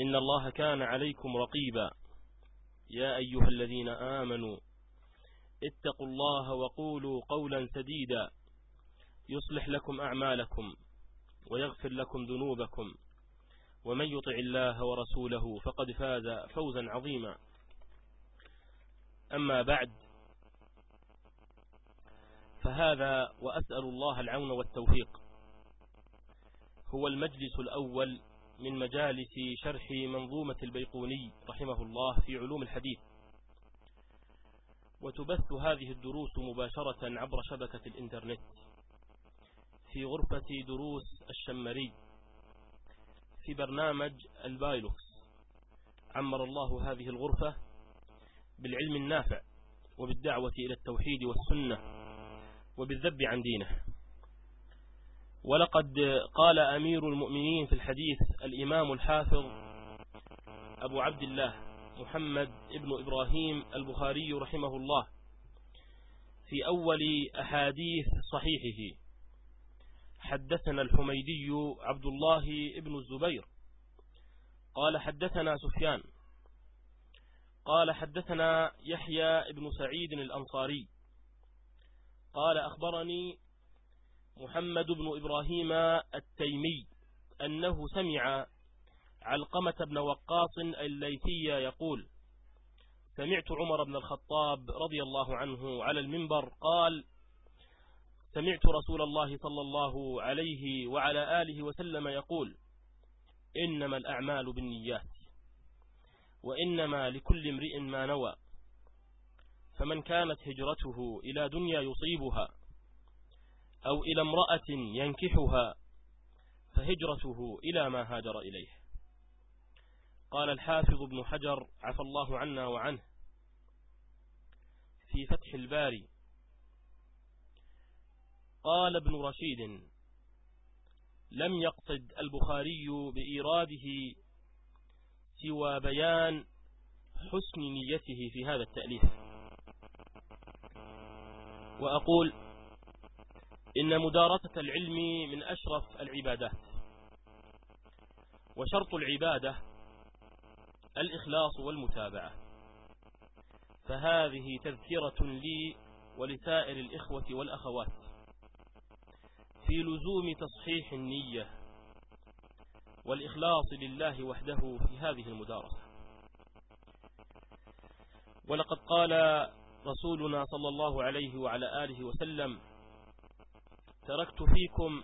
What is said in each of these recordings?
إن الله كان عليكم رقيبا. يا أيها الذين آمنوا اتقوا الله وقولوا قولا سديدا. يصلح لكم أعمالكم ويغفر لكم ذنوبكم. ومن يطع الله ورسوله فقد فاز فوزا عظيما. أما بعد فهذا وأسأل الله العون والتوفيق. هو المجلس الأول من مجالس شرح منظومة البيقوني رحمه الله في علوم الحديث. وتبث هذه الدروس مباشرة عبر شبكة الإنترنت في غرفة دروس الشمري في برنامج البايلوكس. عمر الله هذه الغرفة بالعلم النافع وبالدعوة إلى التوحيد والسنة وبالذب عن دينه. ولقد قال أمير المؤمنين في الحديث الإمام الحافظ أبو عبد الله محمد ابن إبراهيم البخاري رحمه الله في أول أحاديث صحيحه. حدثنا الحميدي عبد الله ابن الزبير. قال حدثنا سفيان. قال حدثنا يحيى ابن سعيد الأنصاري. قال أخبرني محمد بن إبراهيم التيمي أنه سمع علقمة بن وقاص الليثي يقول سمعت عمر بن الخطاب رضي الله عنه على المنبر قال سمعت رسول الله صلى الله عليه وعلى آله وسلم يقول إنما الأعمال بالنيات وإنما لكل امرئ ما نوى فمن كانت هجرته إلى دنيا يصيبها. أو إلى امرأة ينكحها فهجرته إلى ما هاجر إليه. قال الحافظ ابن حجر عفى الله عنا وعنه. في فتح الباري قال ابن رشيد لم يقصد البخاري بإيراده سوى بيان حسن نيته في هذا التأليف. وأقول إن مدارسة العلم من أشرف العبادات. وشرط العبادة الإخلاص والمتابعة. فهذه تذكرة لي ولسائر الإخوة والأخوات. في لزوم تصحيح النية والإخلاص لله وحده في هذه المدارسة. ولقد قال رسولنا صلى الله عليه وعلى آله وسلم تركت فيكم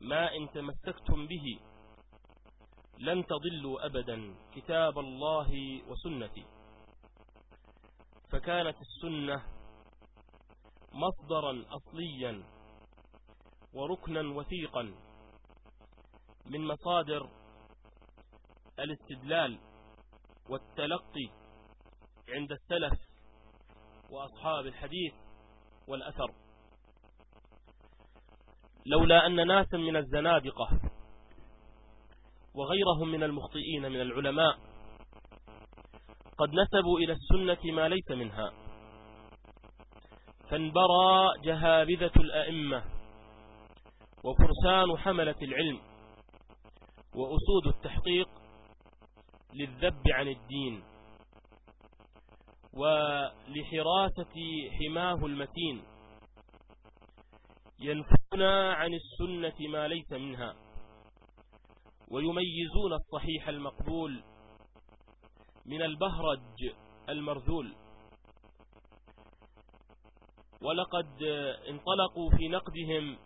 ما إن تمسكتم به لن تضلوا أبدا كتاب الله وسنتي. فكانت السنة مصدرا أصليا وركنا وثيقا من مصادر الاستدلال والتلقي عند السلف وأصحاب الحديث والأثر. لولا أن ناسا من الزنادقة وغيرهم من المخطئين من العلماء قد نسبوا إلى السنة ما ليس منها. فانبرى جهابذة الأئمة وفرسان حملة العلم وأسود التحقيق للذب عن الدين ولحراسة حماه المتين. ينفون عن السنة ما ليس منها. ويميزون الصحيح المقبول من البهرج المرذول ولقد انطلقوا في نقدهم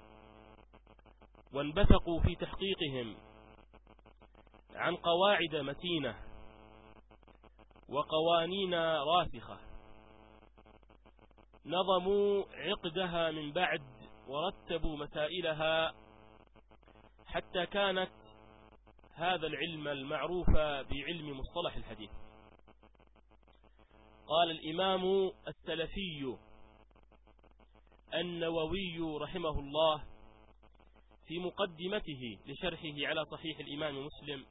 وانبثقوا في تحقيقهم عن قواعد متينة وقوانين راسخة. نظموا عقدها من بعد ورتبوا مسائلها حتى كانت هذا العلم المعروف بعلم مصطلح الحديث. قال الإمام السلفي النووي رحمه الله في مقدمته لشرحه على صحيح الإمام مسلم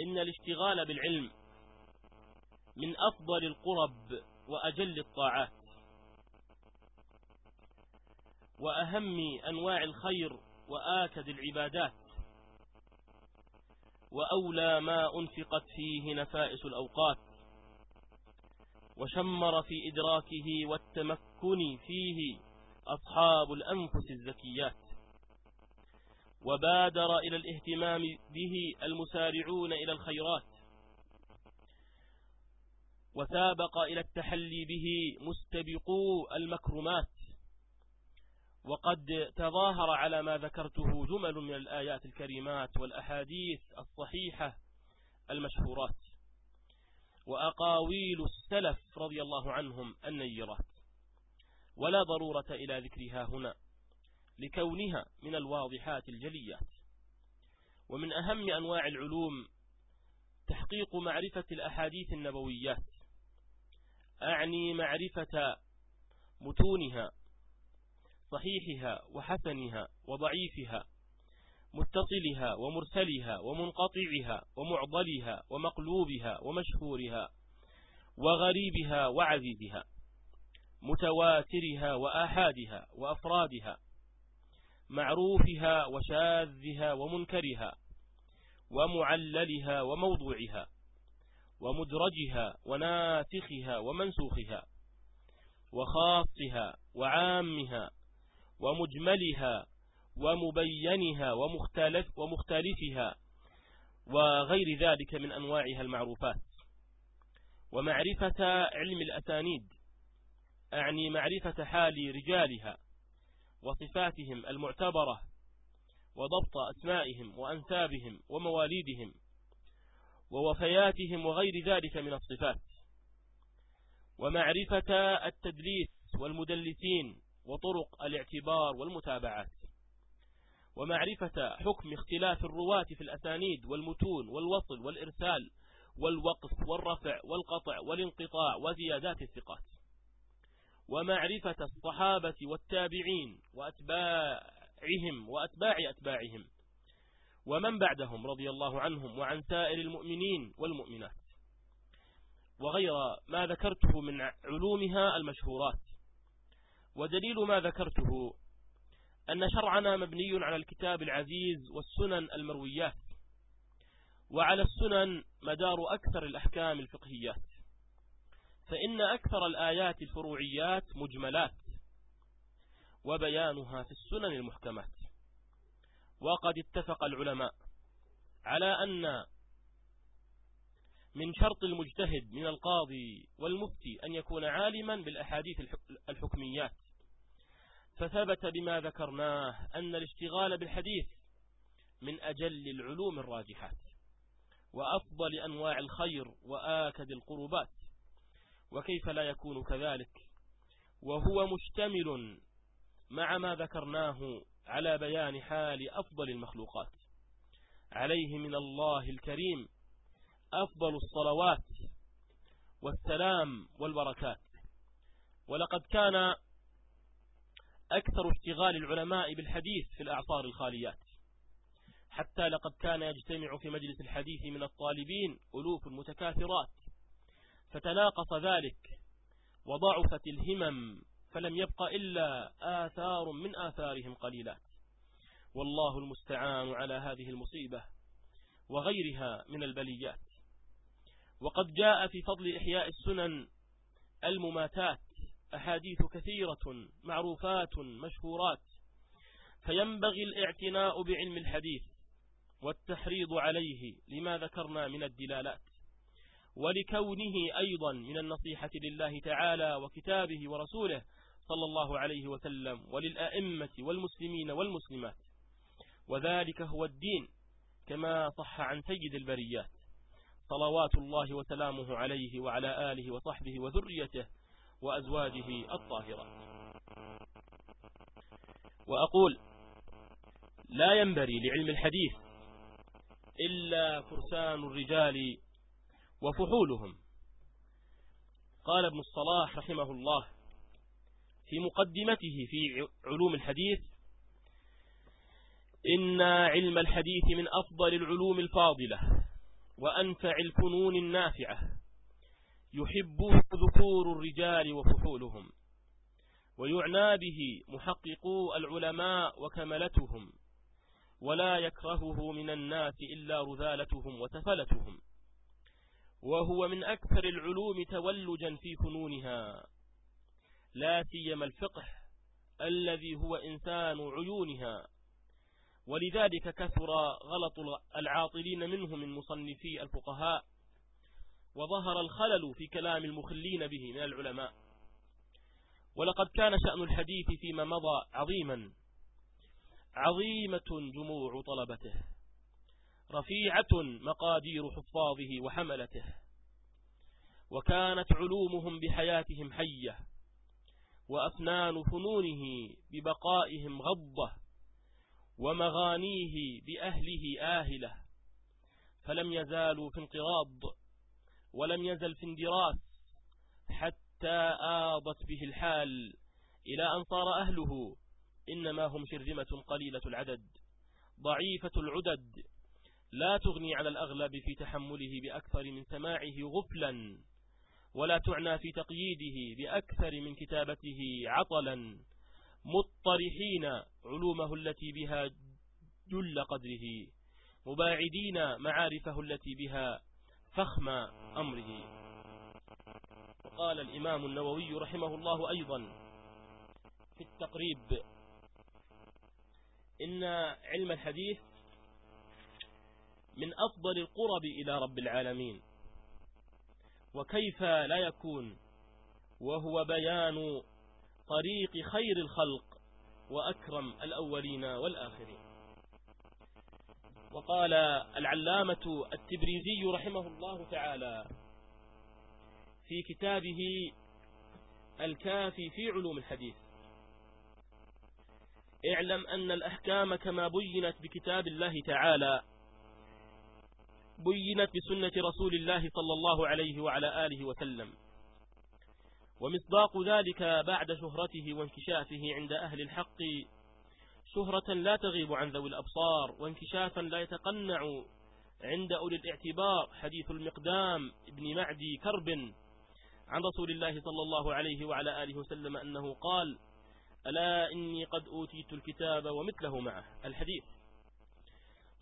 إن الاشتغال بالعلم من أفضل القرب وأجل الطاعات. وأهم أنواع الخير وآكد العبادات. وأولى ما أنفقت فيه نفائس الأوقات. وشمر في إدراكه والتمكن فيه أصحاب الأنفس الزكيات. وبادر إلى الاهتمام به المسارعون إلى الخيرات. وسابق إلى التحلي به مستبقو المكرمات. وقد تظاهر على ما ذكرته جمل من الآيات الكريمات والأحاديث الصحيحة المشهورات. وأقاويل السلف رضي الله عنهم النيرات. ولا ضرورة إلى ذكرها هنا لكونها من الواضحات الجليات. ومن أهم أنواع العلوم تحقيق معرفة الأحاديث النبويات. أعني معرفة متونها صحيحها وحسنها وضعيفها متصلها ومرسلها ومنقطعها ومعضلها ومقلوبها ومشهورها وغريبها وعزيزها متواترها وآحادها وأفرادها معروفها وشاذها ومنكرها ومعللها وموضوعها. ومدرجها وناسخها ومنسوخها وخاصها وعامها ومجملها ومبينها ومختلف ومختلفها وغير ذلك من أنواعها المعروفات. ومعرفة علم الأسانيد أعني معرفة حال رجالها وصفاتهم المعتبرة وضبط أسمائهم وأنسابهم ومواليدهم ووفياتهم وغير ذلك من الصفات. ومعرفة التدليس والمدلسين وطرق الاعتبار والمتابعات. ومعرفة حكم اختلاف الرواة في الأسانيد والمتون والوصل والإرسال والوقف والرفع والقطع والانقطاع وزيادات الثقات. ومعرفة الصحابة والتابعين وأتباعهم وأتباع أتباعهم. ومن بعدهم رضي الله عنهم وعن سائر المؤمنين والمؤمنات. وغير ما ذكرته من علومها المشهورات. ودليل ما ذكرته أن شرعنا مبني على الكتاب العزيز والسنن المرويات. وعلى السنن مدار أكثر الأحكام الفقهيات. فإن أكثر الآيات الفروعيات مجملات. وبيانها في السنن المحكمات. وقد اتفق العلماء على أن من شرط المجتهد من القاضي والمفتي أن يكون عالما بالأحاديث الحكميات. فثبت بما ذكرناه أن الاشتغال بالحديث من أجل العلوم الراجحات وأفضل أنواع الخير وآكد القربات وكيف لا يكون كذلك؟ وهو مشتمل مع ما ذكرناه على بيان حال أفضل المخلوقات. عليه من الله الكريم أفضل الصلوات والسلام والبركات. ولقد كان أكثر اشتغال العلماء بالحديث في الأعصار الخاليات. حتى لقد كان يجتمع في مجلس الحديث من الطالبين ألوف متكاثرات. فتناقص ذلك وضعفت الهمم فلم يبق إلا آثار من آثارهم قليلات. والله المستعان على هذه المصيبة وغيرها من البليات. وقد جاء في فضل إحياء السنن المماتات أحاديث كثيرة معروفات مشهورات فينبغي الاعتناء بعلم الحديث والتحريض عليه لما ذكرنا من الدلالات ولكونه أيضا من النصيحة لله تعالى وكتابه ورسوله صلى الله عليه وسلم وللأئمة والمسلمين والمسلمات. وذلك هو الدين كما صح عن سيد البريات. صلوات الله وسلامه عليه وعلى آله وصحبه وذريته وأزواجه الطاهرات وأقول لا ينبري لعلم الحديث إلا فرسان الرجال وفحولهم. قال ابن الصلاح رحمه الله في مقدمته في علوم الحديث إن علم الحديث من أفضل العلوم الفاضلة وأنفع الفنون النافعة يحبه ذكور الرجال وفحولهم ويعنى به محققو العلماء وكملتهم ولا يكرهه من الناس إلا رذالتهم وتفلتهم وهو من أكثر العلوم تولجا في فنونها. لا سيما الفقه الذي هو إنسان عيونها. ولذلك كثر غلط العاطلين منه من مصنفي الفقهاء وظهر الخلل في كلام المخلين به من العلماء. ولقد كان شأن الحديث فيما مضى عظيما عظيمة جموع طلبته رفيعة مقادير حفاظه وحملته وكانت علومهم بحياتهم حية. وأفنان فنونه ببقائهم غضة ومغانيه بأهله آهلة فلم يزالوا في انقراض ولم يزل في اندراس حتى آضت به الحال إلى أن صار أهله إنما هم شرذمة قليلة العدد ضعيفة العدد لا تغني على الأغلب في تحمله بأكثر من سماعه غفلا. ولا تعنى في تقييده بأكثر من كتابته عطلا. مطرحين علومه التي بها جل قدره. مباعدين معارفه التي بها فخم أمره. وقال الإمام النووي رحمه الله أيضا في التقريب إن علم الحديث من أفضل القرب إلى رب العالمين. وكيف لا يكون؟ وهو بيان طريق خير الخلق وأكرم الأولين والآخرين. وقال العلامة التبريزي رحمه الله تعالى في كتابه الكافي في علوم الحديث اعلم أن الأحكام كما بينت بكتاب الله تعالى بينت بسنة رسول الله صلى الله عليه وعلى آله وسلم. ومصداق ذلك بعد شهرته وانكشافه عند أهل الحق شهرة لا تغيب عن ذوي الأبصار وانكشافا لا يتقنع عند أولي الاعتبار حديث المقدام ابن معدي كرب عن رسول الله صلى الله عليه وعلى آله وسلم أنه قال ألا إني قد أوتيت الكتاب ومثله معه. الحديث.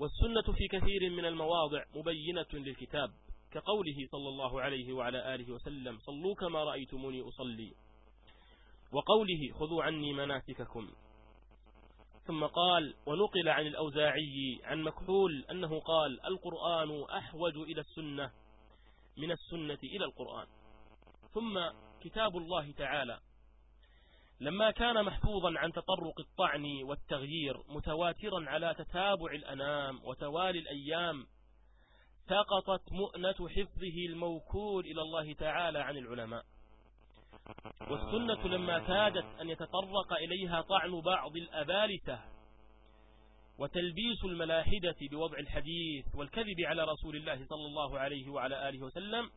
والسنة في كثير من المواضع مبينة للكتاب كقوله صلى الله عليه وعلى آله وسلم صلوا كما رأيتموني أصلي. وقوله خذوا عني مناسككم. ثم قال ونقل عن الأوزاعي عن مكحول أنه قال القرآن أحوج إلى السنة من السنة إلى القرآن. ثم كتاب الله تعالى لما كان محفوظا عن تطرق الطعن والتغيير متواترا على تتابع الأنام وتوالي الأيام سقطت مؤنة حفظه الموكول إلى الله تعالى عن العلماء. والسنة لما كادت أن يتطرق إليها طعن بعض الأبالسة وتلبيس الملاحدة بوضع الحديث والكذب على رسول الله صلى الله عليه وعلى آله وسلم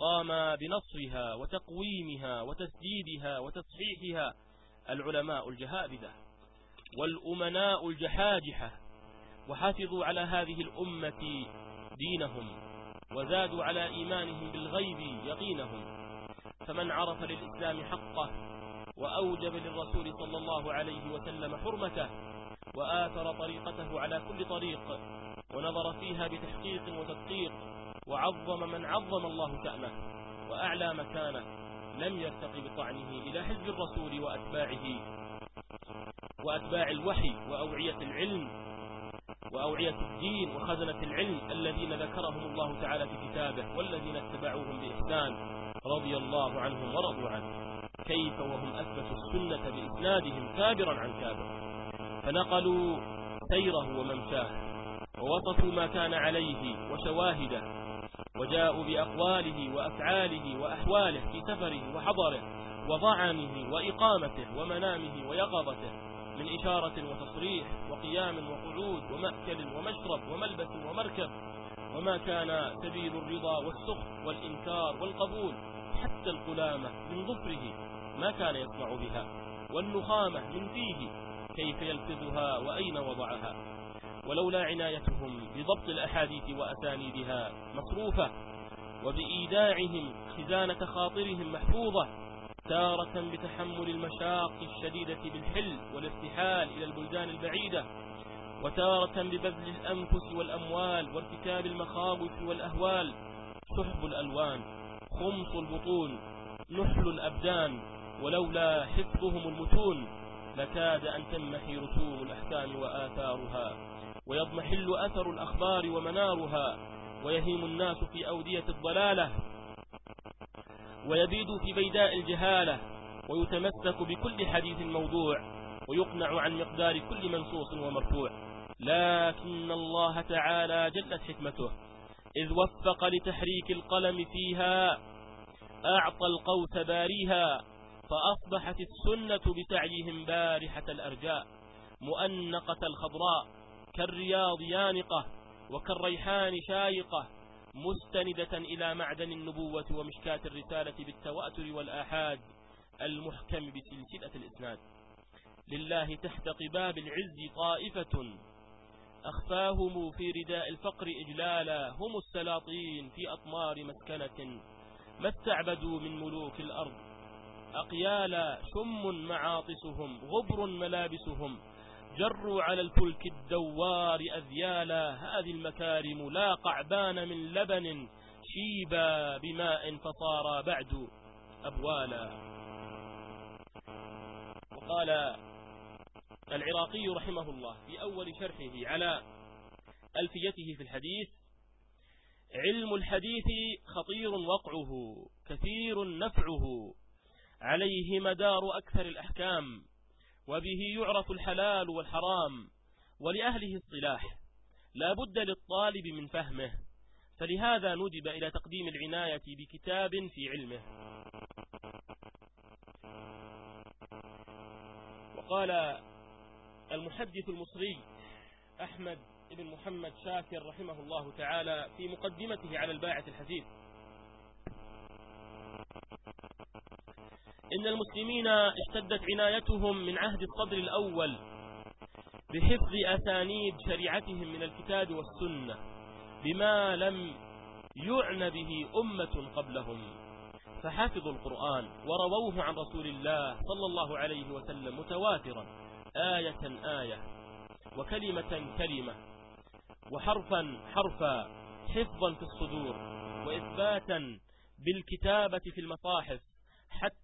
قام بنصرها وتقويمها وتسديدها وتصحيحها العلماء الجهابذة والأمناء الجحاجحة وحافظوا على هذه الأمة دينهم وزادوا على إيمانهم بالغيب يقينهم. فمن عرف للإسلام حقه وأوجب للرسول صلى الله عليه وسلم حرمته وآثر طريقته على كل طريق ونظر فيها بتحقيق وتدقيق وعظم من عظم الله شأنه وأعلى مكانه لم يرتقي بطعنه إلى حزب الرسول وأتباعه وأتباع الوحي وأوعية العلم وأوعية الدين وخزنة العلم الذين ذكرهم الله تعالى في كتابه والذين اتبعوهم بإحسان رضي الله عنهم ورضوا عنه. كيف وهم أثبتوا السنة بإسنادهم كابرا عن كابر؟ فنقلوا سيره وممشاه ووصفوا ما كان عليه وشواهده وجاءوا بأقواله وأفعاله وأحواله في سفره وحضره وضعنه وإقامته ومنامه ويقظته من إشارة وتصريح وقيام وقعود ومأكل ومشرب وملبس ومركب وما كان سبيل الرضا والسخط والإنكار والقبول حتى القلامة من ظفره ما كان يسمع بها والنخامة من فيه كيف يلفظها وأين وضعها ولولا عنايتهم بضبط الأحاديث وأسانيدها مصروفة وبإيداعهم خزانة خاطرهم محفوظة تارة بتحمل المشاق الشديدة بالحل والارتحال إلى البلدان البعيدة وتارة ببذل الأنفس والأموال وارتكاب المخاوف والأهوال سحب الألوان خمص البطون نحل الأبدان ولولا حفظهم المتون لكاد أن تمحي رسوم الأحكام وآثارها. ويضمحل أثر الأخبار ومنارها ويهيم الناس في أودية الضلالة ويبيد في بيداء الجهالة ويتمسك بكل حديث موضوع ويقنع عن مقدار كل منصوص ومرفوع. لكن الله تعالى جلت حكمته إذ وفق لتحريك القلم فيها أعطى القوس باريها فأصبحت السنة بسعيهم بارحة الأرجاء مؤنقة الخضراء. كالرياض يانقة وكالريحان شايقة مستندة إلى معدن النبوة ومشكاة الرسالة بالتواتر والآحاد المحكم بسلسلة الإسناد. لله تحت قباب العز طائفة أخفاهم في رداء الفقر إجلالا هم السلاطين في أطمار مسكنة. ما استعبدوا من ملوك الأرض؟ أقيالا شم معاطسهم غبر ملابسهم. جروا على الفلك الدوار أذيالا هذه المكارم لا قعبان من لبن شيبا بماء فصار بعد أبوالا. وقال العراقي رحمه الله في أول شرحه على ألفيته في الحديث علم الحديث خطير وقعه كثير نفعه عليه مدار أكثر الأحكام. وبه يعرف الحلال والحرام ولأهله الصلاح. لا بد للطالب من فهمه فلهذا ندب إلى تقديم العناية بكتاب في علمه. وقال المحدث المصري أحمد بن محمد شاكر رحمه الله تعالى في مقدمته على الباعث الحديث إن المسلمين اشتدت عنايتهم من عهد الصدر الأول بحفظ أسانيد شريعتهم من الكتاب والسنة بما لم يعن به أمة قبلهم. فحفظوا القرآن ورووه عن رسول الله صلى الله عليه وسلم متواترا آية آية وكلمة كلمة وحرفا حرفا حفظا في الصدور وإثباتا بالكتابة في المصاحف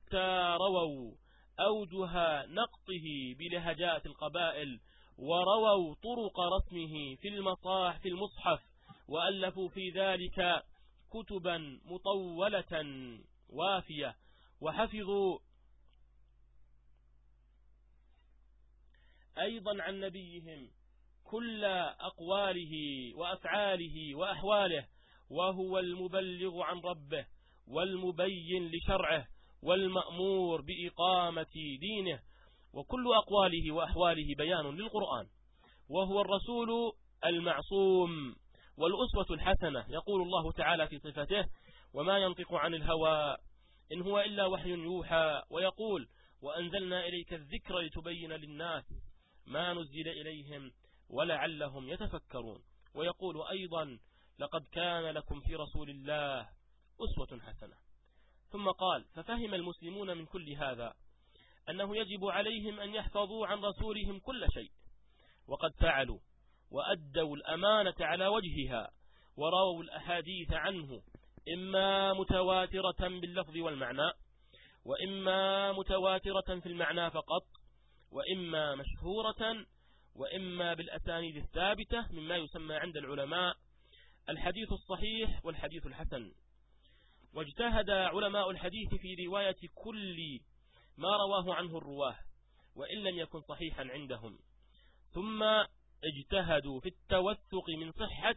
حتى رووا أوجه نقطه بلهجات القبائل ورووا طرق رسمه في المصاح في المصحف وألفوا في ذلك كتبا مطولة وافية. وحفظوا أيضا عن نبيهم كل أقواله وأفعاله وأحواله وهو المبلغ عن ربه والمبين لشرعه. والمأمور بإقامة دينه وكل أقواله وأحواله بيان للقرآن وهو الرسول المعصوم والأسوة الحسنة يقول الله تعالى في صفته وما ينطق عن الهوى إن هو إلا وحي يوحى ويقول وأنزلنا إليك الذكر لتبين للناس ما نزل إليهم ولعلهم يتفكرون ويقول أيضا لقد كان لكم في رسول الله أسوة حسنة ثم قال ففهم المسلمون من كل هذا أنه يجب عليهم أن يحفظوا عن رسولهم كل شيء وقد فعلوا وأدوا الأمانة على وجهها ورووا الأحاديث عنه إما متواترة باللفظ والمعنى وإما متواترة في المعنى فقط وإما مشهورة وإما بالأسانيد الثابتة مما يسمى عند العلماء الحديث الصحيح والحديث الحسن. واجتهد علماء الحديث في رواية كل ما رواه عنه الرواه وإن لم يكن صحيحا عندهم. ثم اجتهدوا في التوثق من صحة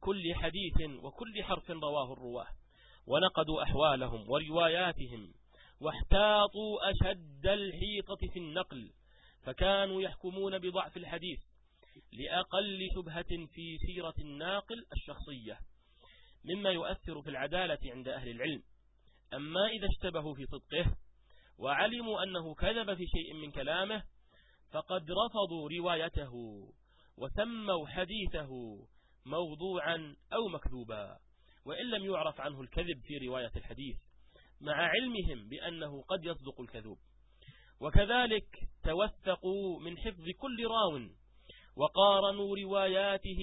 كل حديث وكل حرف رواه الرواه ونقدوا أحوالهم ورواياتهم واحتاطوا أشد الحيطة في النقل فكانوا يحكمون بضعف الحديث لأقل شبهة في سيرة الناقل الشخصية. مما يؤثر في العدالة عند أهل العلم. أما إذا اشتبهوا في صدقه وعلموا أنه كذب في شيء من كلامه فقد رفضوا روايته وسموا حديثه موضوعا أو مكذوبا وإن لم يعرف عنه الكذب في رواية الحديث مع علمهم بأنه قد يصدق الكذوب. وكذلك توثقوا من حفظ كل راو وقارنوا رواياته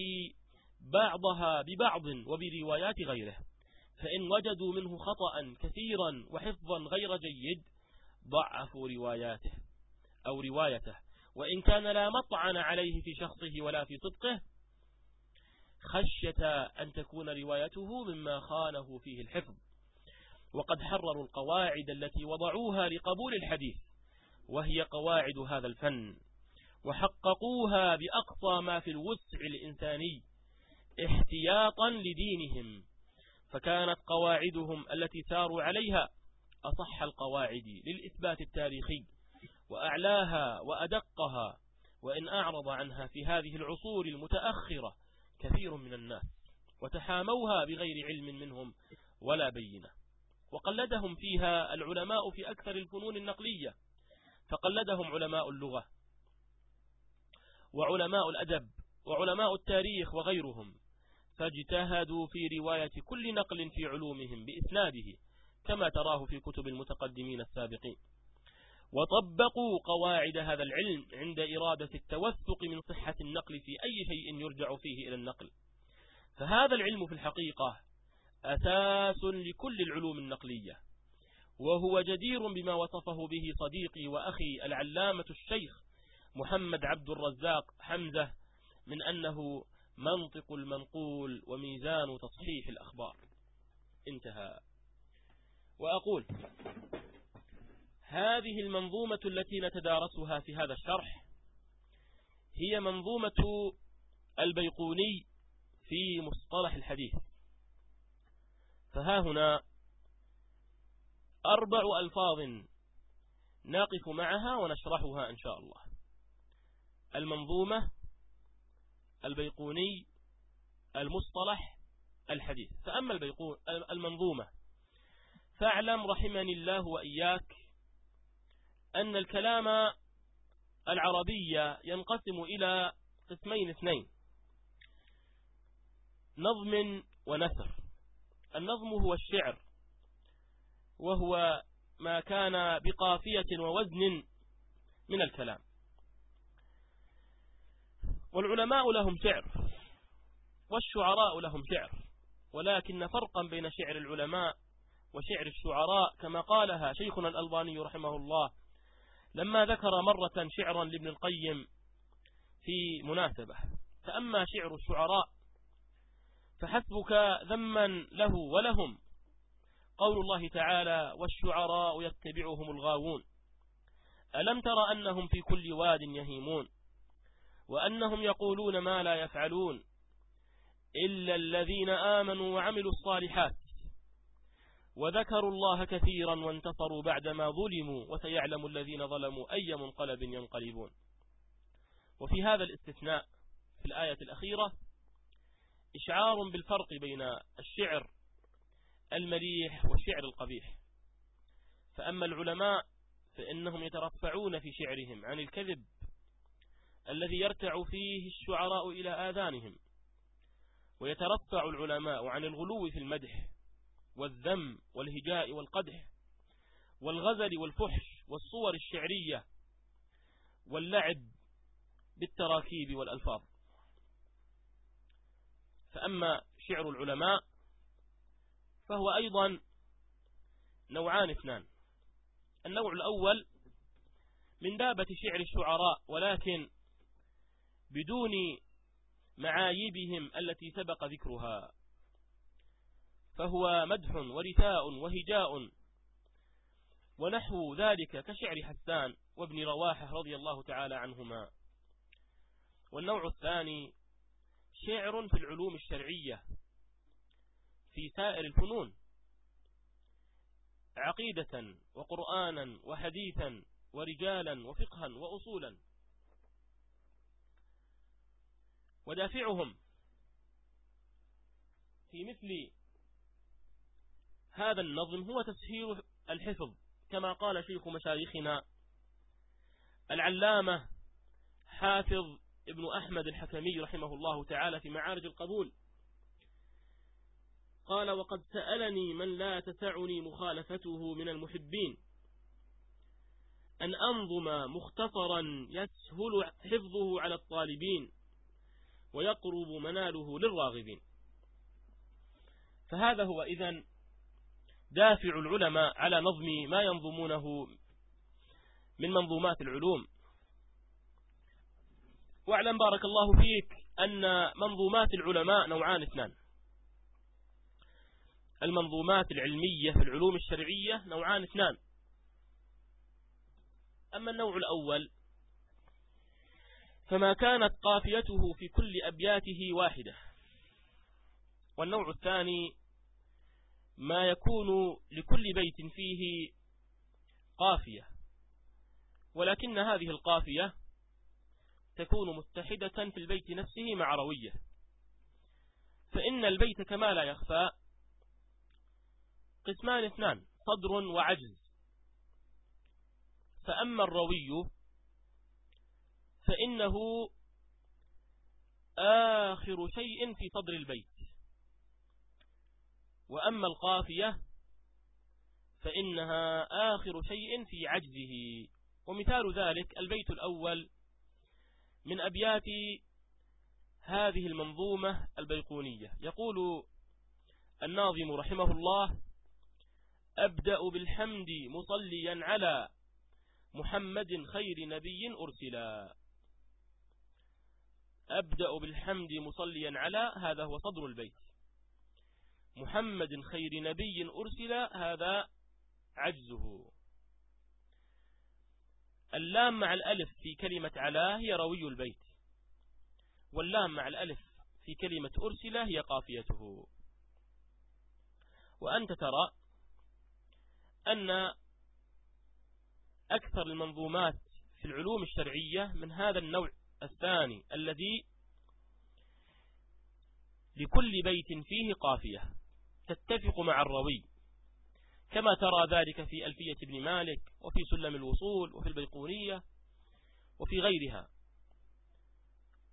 بعضها ببعض وبروايات غيره. فإن وجدوا منه خطأ كثيرا وحفظا غير جيد ضعفوا رواياته أو روايته. وإن كان لا مطعن عليه في شخصه ولا في صدقه خشية أن تكون روايته مما خانه فيه الحفظ. وقد حرروا القواعد التي وضعوها لقبول الحديث وهي قواعد هذا الفن وحققوها بأقصى ما في الوسع الإنساني. احتياطا لدينهم فكانت قواعدهم التي ساروا عليها أصح القواعد للإثبات التاريخي وأعلاها وأدقها وإن أعرض عنها في هذه العصور المتأخرة كثير من الناس وتحاموها بغير علم منهم ولا بينة. وقلدهم فيها العلماء في أكثر الفنون النقلية فقلدهم علماء اللغة وعلماء الأدب وعلماء التاريخ وغيرهم. فاجتهدوا في رواية كل نقل في علومهم بإسناده كما تراه في كتب المتقدمين السابقين. وطبقوا قواعد هذا العلم عند إرادة التوثق من صحة النقل في أي شيء يرجع فيه إلى النقل. فهذا العلم في الحقيقة أساس لكل العلوم النقلية وهو جدير بما وصفه به صديقي وأخي العلامة الشيخ محمد عبد الرزاق حمزة من أنه منطق المنقول وميزان تصحيح الأخبار. انتهى. وأقول هذه المنظومة التي نتدارسها في هذا الشرح هي منظومة البيقوني في مصطلح الحديث. فها هنا أربع ألفاظ نقف معها ونشرحها إن شاء الله. المنظومة البيقوني المصطلح الحديث. فأما البيقون المنظومة فاعلم رحمني الله وإياك أن الكلام العربي ينقسم إلى قسمين اثنين نظم ونثر. النظم هو الشعر وهو ما كان بقافية ووزن من الكلام. والعلماء لهم شعر والشعراء لهم شعر ولكن فرقا بين شعر العلماء وشعر الشعراء كما قالها شيخنا الألباني رحمه الله لما ذكر مرة شعرا لابن القيم في مناسبة فأما شعر الشعراء فحسبك ذما له ولهم قول الله تعالى والشعراء يتبعهم الغاوون ألم تر أنهم في كل واد يهيمون؟ وأنهم يقولون ما لا يفعلون إلا الذين آمنوا وعملوا الصالحات وذكروا الله كثيرا وانتصروا بعدما ظلموا وسيعلم الذين ظلموا أي منقلب ينقلبون. وفي هذا الاستثناء في الآية الأخيرة إشعار بالفرق بين الشعر المليح والشعر القبيح. فأما العلماء فإنهم يترفعون في شعرهم عن الكذب الذي يرتع فيه الشعراء إلى آذانهم ويترفع العلماء عن الغلو في المدح والذم والهجاء والقدح والغزل والفحش والصور الشعرية واللعب بالتراكيب والألفاظ. فأما شعر العلماء فهو أيضا نوعان اثنان. النوع الأول من بابة شعر الشعراء ولكن بدون معايبهم التي سبق ذكرها. فهو مدح ورثاء وهجاء. ونحو ذلك كشعر حسان وابن رواحة رضي الله تعالى عنهما. والنوع الثاني شعر في العلوم الشرعية في سائر الفنون. عقيدة وقرآنا وحديثا ورجالا وفقها وأصولا. ودافعهم في مثل هذا النظم هو تسهيل الحفظ كما قال شيخ مشايخنا العلامة حافظ ابن أحمد الحكمي رحمه الله تعالى في معارج القبول. قال وقد سألني من لا تسعني مخالفته من المحبين. أن أنظم مختصرا يسهل حفظه على الطالبين. ويقرب مناله للراغبين. فهذا هو إذن دافع العلماء على نظم ما ينظمونه من منظومات العلوم. واعلم بارك الله فيك أن منظومات العلماء نوعان اثنان. المنظومات العلمية في العلوم الشرعية نوعان اثنان. أما النوع الأول فما كانت قافيته في كل أبياته واحدة. والنوع الثاني ما يكون لكل بيت فيه قافية ولكن هذه القافية تكون متحدة في البيت نفسه مع روية. فإن البيت كما لا يخفى قسمان اثنان صدر وعجز. فأما الروي فإنه آخر شيء في صدر البيت. وأما القافية فإنها آخر شيء في عجزه. ومثال ذلك البيت الأول من أبيات هذه المنظومة البيقونية. يقول الناظم رحمه الله أبدأ بالحمد مصليا على محمد خير نبي أرسلا. أبدأ بالحمد مصليا على هذا هو صدر البيت. محمد خير نبي أرسل هذا عجزه. اللام مع الألف في كلمة على هي روي البيت. واللام مع الألف في كلمة أرسل هي قافيته. وأنت ترى أن أكثر المنظومات في العلوم الشرعية من هذا النوع الثاني الذي لكل بيت فيه قافية تتفق مع الروي كما ترى ذلك في ألفية ابن مالك وفي سلم الوصول وفي البيقونية وفي غيرها.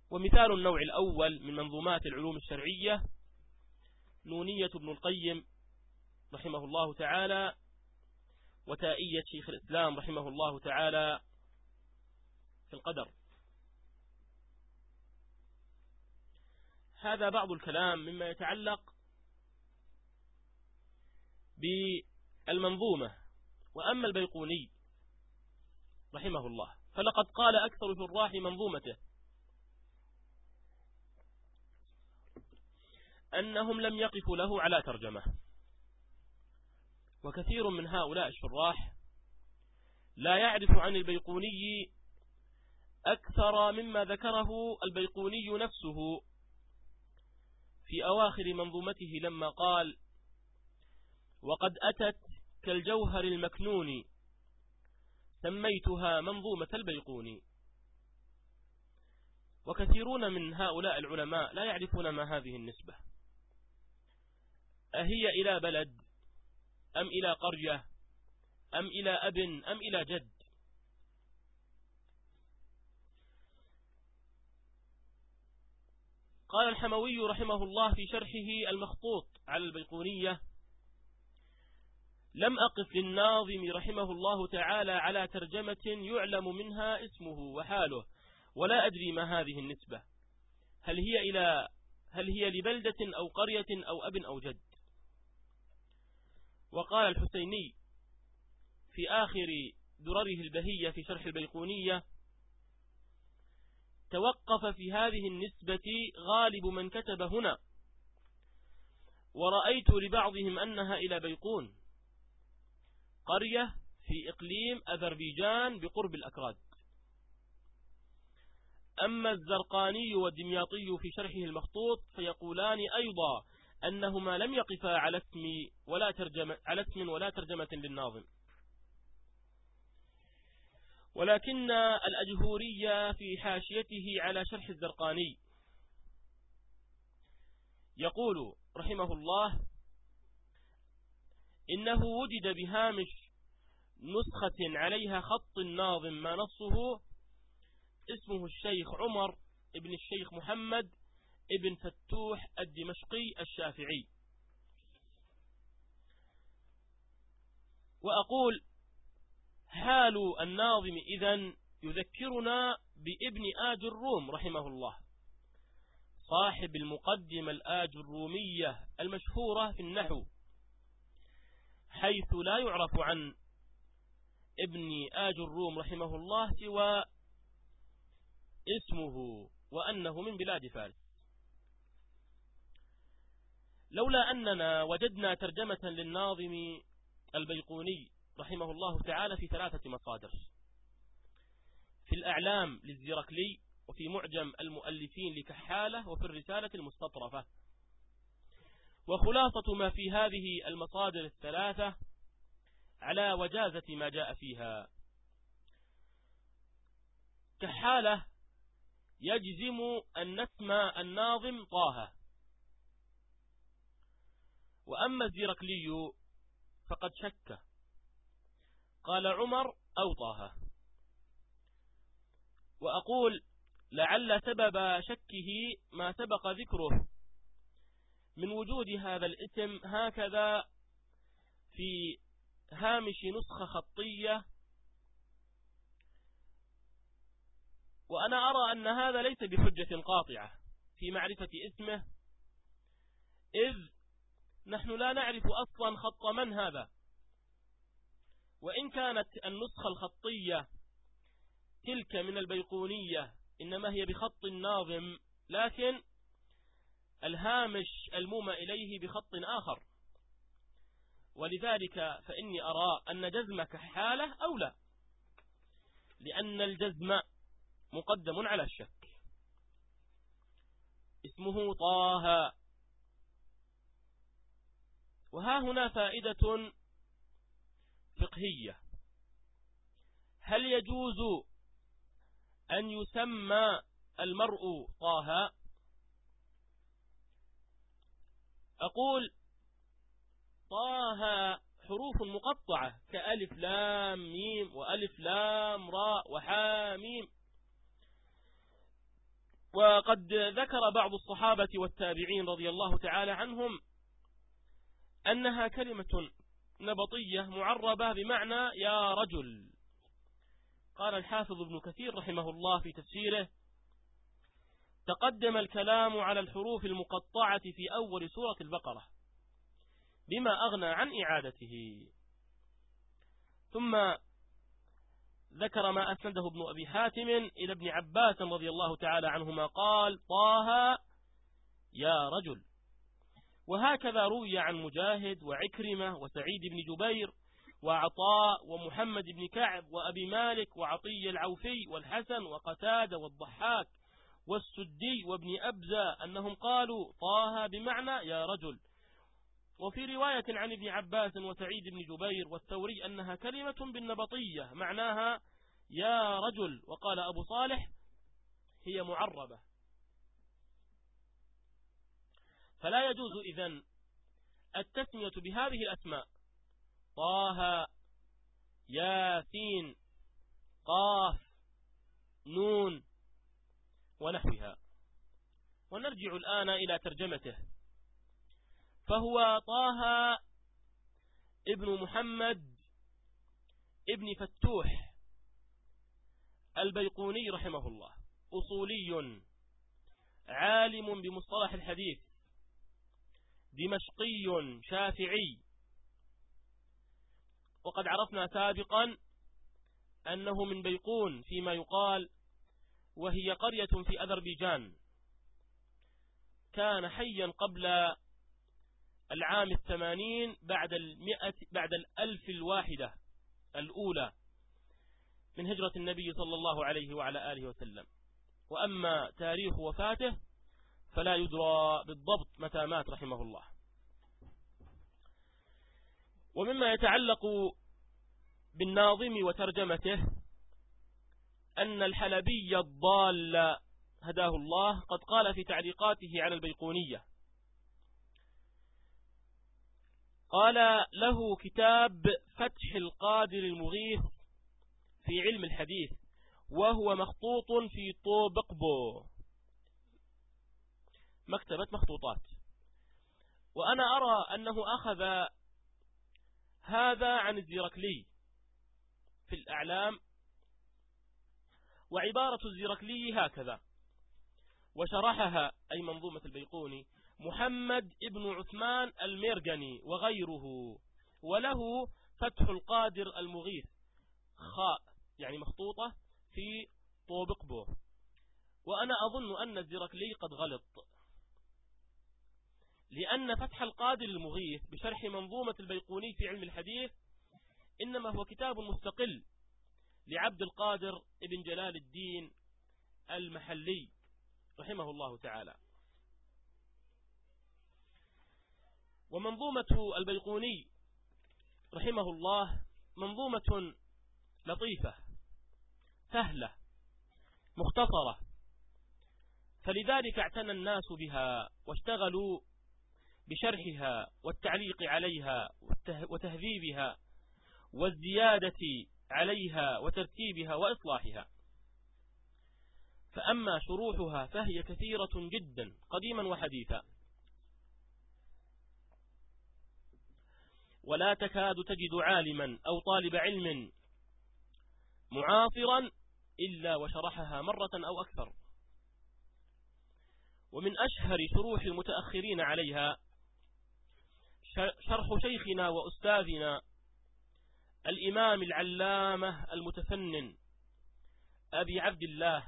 ومثال النوع الأول من منظومات العلوم الشرعية نونية ابن القيم رحمه الله تعالى وتائية شيخ الإسلام رحمه الله تعالى في القدر. هذا بعض الكلام مما يتعلق بالمنظومة. وأما البيقوني رحمه الله فلقد قال أكثر شراح منظومته أنهم لم يقفوا له على ترجمة. وكثير من هؤلاء الشراح لا يعرف عن البيقوني أكثر مما ذكره البيقوني نفسه. في أواخر منظومته لما قال وقد أتت كالجوهر المكنون سميتها منظومة البيقوني. وكثيرون من هؤلاء العلماء لا يعرفون ما هذه النسبة. أهي إلى بلد أم إلى قرية أم إلى أب أم إلى جد؟ قال الحموي رحمه الله في شرحه المخطوط على البيقونية لم أقف للناظم رحمه الله تعالى على ترجمة يعلم منها اسمه وحاله ولا أدري ما هذه النسبة. هل هي إلى هل هي لبلدة أو قرية أو أب أو جد؟ وقال الحسيني في آخر درره البهية في شرح البيقونية توقف في هذه النسبة غالب من كتب هنا. ورأيت لبعضهم أنها إلى بيقون. قرية في إقليم أذربيجان بقرب الأكراد. أما الزرقاني والدمياطي في شرحه المخطوط فيقولان أيضا أنهما لم يقفا على اسم ولا ترجمة على اسم ولا ترجمة للناظم. ولكن الأجهورية في حاشيته على شرح الزرقاني. يقول رحمه الله إنه وجد بهامش نسخة عليها خط الناظم ما نصه اسمه الشيخ عمر ابن الشيخ محمد ابن فتوح الدمشقي الشافعي. وأقول حال الناظم إذن يذكرنا بابن آج الروم رحمه الله صاحب المقدمة الآج الرومية المشهورة في النحو حيث لا يعرف عن ابن آج الروم رحمه الله سوى اسمه وأنه من بلاد فارس. لولا أننا وجدنا ترجمة للناظم البيقوني رحمه الله تعالى في ثلاثة مصادر. في الأعلام للزيركلي وفي معجم المؤلفين لكحالة وفي الرسالة المستطرفة. وخلاصة ما في هذه المصادر الثلاثة على وجازة ما جاء فيها. كحالة يجزم أن نسمى الناظم طه. وأما الزيركلي فقد شك. قال عمر أو طه. وأقول لعل سبب شكه ما سبق ذكره من وجود هذا الاسم هكذا في هامش نسخة خطية. وأنا أرى أن هذا ليس بحجة قاطعة في معرفة اسمه إذ نحن لا نعرف أصلا خط من هذا. وإن كانت النسخة الخطية تلك من البيقونية إنما هي بخط الناظم لكن الهامش الموم إليه بخط آخر. ولذلك فإني أرى أن جزمك حالة أو لا لأن الجزم مقدم على الشك. اسمه طه. وها هنا فائدة فقهية. هل يجوز أن يسمى المرء طه؟ أقول طه حروف مقطعة كألف لام ميم وألف لام راء وحاميم وقد ذكر بعض الصحابة والتابعين رضي الله تعالى عنهم أنها كلمة نبطية معربة بمعنى يا رجل. قال الحافظ ابن كثير رحمه الله في تفسيره تقدم الكلام على الحروف المقطعة في أول سورة البقرة بما أغنى عن إعادته. ثم ذكر ما أسنده ابن أبي حاتم إلى ابن عباس رضي الله تعالى عنهما قال طه يا رجل. وهكذا روي عن مجاهد وعكرمة وسعيد بن جبير وعطاء ومحمد بن كعب وأبي مالك وعطي العوفي والحسن وقتادة والضحاك والسدي وابن أبزة أنهم قالوا طه بمعنى يا رجل. وفي رواية عن ابن عباس وسعيد بن جبير والثوري أنها كلمة بالنبطية معناها يا رجل وقال أبو صالح هي معربة. فلا يجوز إذن التسمية بهذه الأسماء. طه ياسين قاف نون ونحوها. ونرجع الآن إلى ترجمته. فهو طه ابن محمد ابن فتوح البيقوني رحمه الله. أصولي عالم بمصطلح الحديث. دمشقي شافعي. وقد عرفنا سابقا أنه من بيقون فيما يقال وهي قرية في أذربيجان. كان حيا قبل العام الثمانين بعد المئة بعد الألف الواحدة الأولى من هجرة النبي صلى الله عليه وعلى آله وسلم. وأما تاريخ وفاته فلا يدرى بالضبط متى مات رحمه الله. ومما يتعلق بالناظم وترجمته أن الحلبي الضال هداه الله قد قال في تعليقاته على البيقونية. قال له كتاب فتح القادر المغيث في علم الحديث وهو مخطوط في طوبقبو. مكتبة مخطوطات. وأنا أرى أنه أخذ هذا عن الزيركلي في الأعلام وعبارة الزيركلي هكذا. وشرحها أي منظومة البيقوني محمد ابن عثمان الميرغني وغيره. وله فتح القادر المغيث خاء يعني مخطوطة في طوبقبو وأنا أظن أن الزركلي قد غلط. لأن فتح القادر المغيث بشرح منظومة البيقوني في علم الحديث إنما هو كتاب مستقل لعبد القادر ابن جلال الدين المحلي رحمه الله تعالى. ومنظومة البيقوني رحمه الله منظومة لطيفة سهلة مختصرة فلذلك اعتنى الناس بها واشتغلوا بشرحها والتعليق عليها وتهذيبها والزيادة عليها وترتيبها وإصلاحها. فأما شروحها فهي كثيرة جدا قديما وحديثا. ولا تكاد تجد عالما أو طالب علم معاصرا إلا وشرحها مرة أو أكثر. ومن أشهر شروح المتأخرين عليها شرح شيخنا وأستاذنا الإمام العلامة المتفنن أبي عبد الله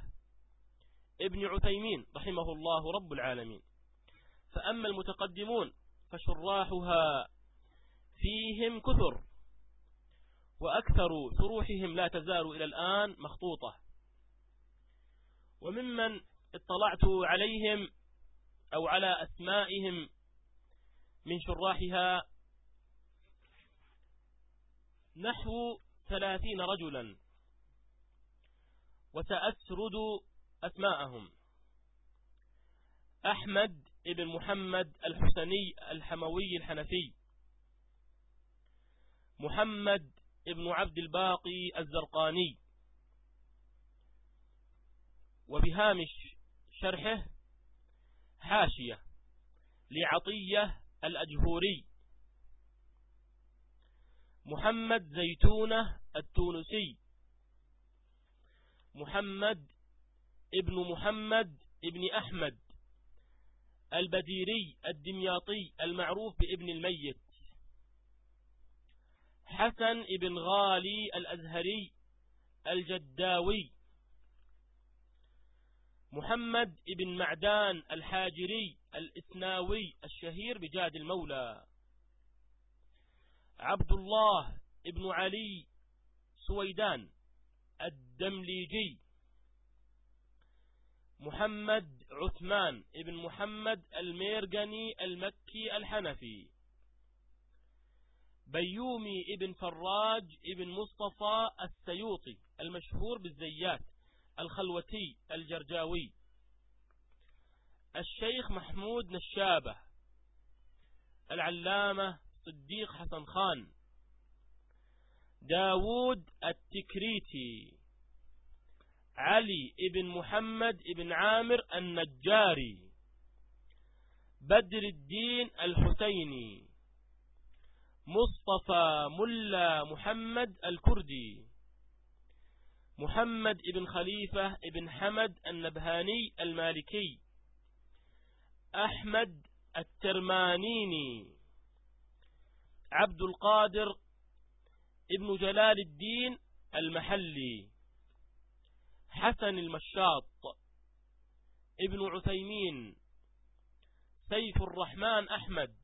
ابن عثيمين رحمه الله رب العالمين. فأما المتقدمون فشراحها فيهم كثر وأكثر شروحهم لا تزال إلى الآن مخطوطة. وممن اطلعت عليهم أو على أسمائهم من شراحها نحو ثلاثين رجلا. وسأسرد أسماءهم. أحمد ابن محمد الحسني الحموي الحنفي. محمد ابن عبد الباقي الزرقاني. وبهامش شرحه حاشية لعطية الأجهوري. محمد زيتونة التونسي. محمد ابن محمد ابن أحمد. البديري الدمياطي المعروف بابن الميت. حسن ابن غالي الأزهري الجداوي. محمد ابن معدان الحاجري الإثناوي الشهير بجاد المولى. عبد الله ابن علي سويدان الدمليجي. محمد عثمان ابن محمد الميرغني المكي الحنفي. بيومي ابن فراج ابن مصطفى السيوطي المشهور بالزيات الخلوتي الجرجاوي. الشيخ محمود نشابة العلامة صديق حسن خان داود التكريتي علي ابن محمد ابن عامر النجاري بدر الدين الحسيني مصطفى ملا محمد الكردي محمد ابن خليفة ابن حمد النبهاني المالكي. أحمد الترمانيني عبد القادر ابن جلال الدين المحلي حسن المشاط ابن عثيمين سيف الرحمن أحمد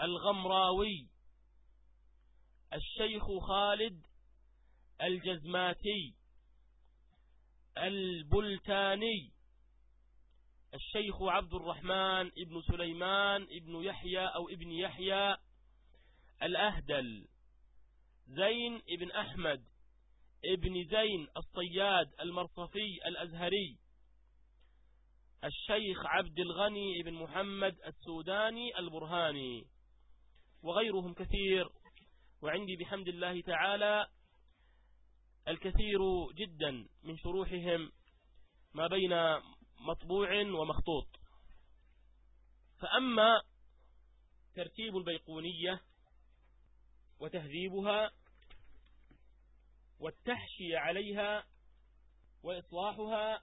الغمراوي الشيخ خالد الجزماتي البلتاني. الشيخ عبد الرحمن ابن سليمان ابن يحيى أو ابن يحيى الأهدل زين ابن أحمد ابن زين الصياد المرصفي الأزهري الشيخ عبد الغني ابن محمد السوداني البرهاني وغيرهم كثير وعندي بحمد الله تعالى الكثير جدا من شروحهم ما بين مطبوع ومخطوط. فأما ترتيب البيقونية وتهذيبها والتحشي عليها وإصلاحها